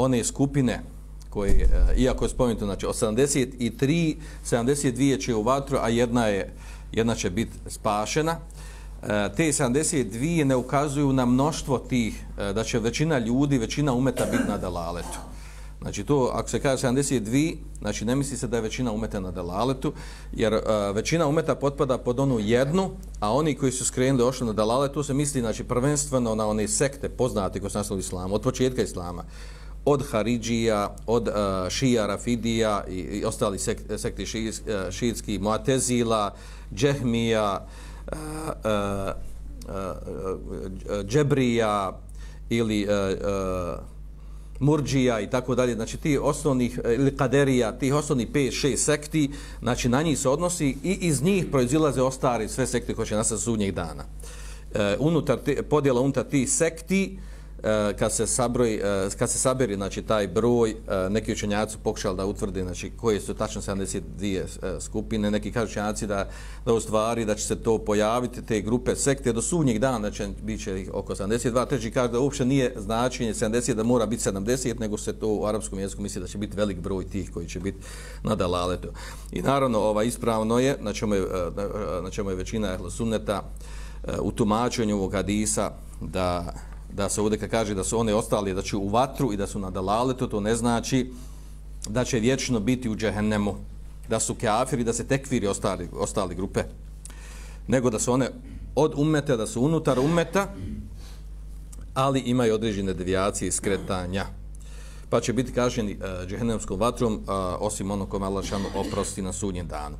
one skupine koje, e, iako je spomenuto, znači 83, 72 će u vatru, a jedna, je, jedna će biti spašena. E, te 72 ne ukazuju na mnoštvo tih, e, da će većina ljudi, većina umeta biti na dalaletu. Znači to, ako se kaže 72, znači ne misli se da je većina umeta na dalaletu, jer većina umeta potpada pod onu jednu, a oni koji su skrenuli ošli na dalaletu, se misli znači, prvenstveno na one sekte poznate koji su nastali islamu, od početka islama, od Haridžija, od uh, Šija, Rafidija i, i ostali sek, sekti šijs, uh, e, šijitski, Muatezila, Džehmija, uh, uh, uh, Džebrija ili uh, uh, Murđija i tako dalje, znači ti osnovnih, ili Kaderija, tih osnovnih 5-6 sekti, znači na njih se odnosi i iz njih proizilaze ostari sve sekte koje će nastati sudnjeg dana. E, unutar te, podjela unutar tih sekti, uh, E, kad se sabroji, e, kad se saberi znači taj broj, e, neki učenjaci pokušali da utvrde znači koje su tačno 72 skupine, neki kažu učenjaci da da u stvari da će se to pojaviti te grupe sekte do sudnjeg dana znači biće ih oko 72, treći kaže da uopšte nije značenje 70 da mora biti 70, nego se to u arapskom jeziku misli da će biti velik broj tih koji će biti na dalaletu. I naravno, ova ispravno je, na čemu je, na čemu je većina sunneta u tumačenju ovog hadisa da da se ovdje kaže da su one ostali da će u vatru i da su na dalaletu, to ne znači da će vječno biti u džehennemu, da su kafiri, da se tekviri ostali, ostali grupe, nego da su one od umeta, da su unutar umeta, ali imaju određene devijacije i skretanja. Pa će biti kaženi uh, eh, džehennemskom vatrom, uh, osim ono kome Allah oprosti na sudnjem danu.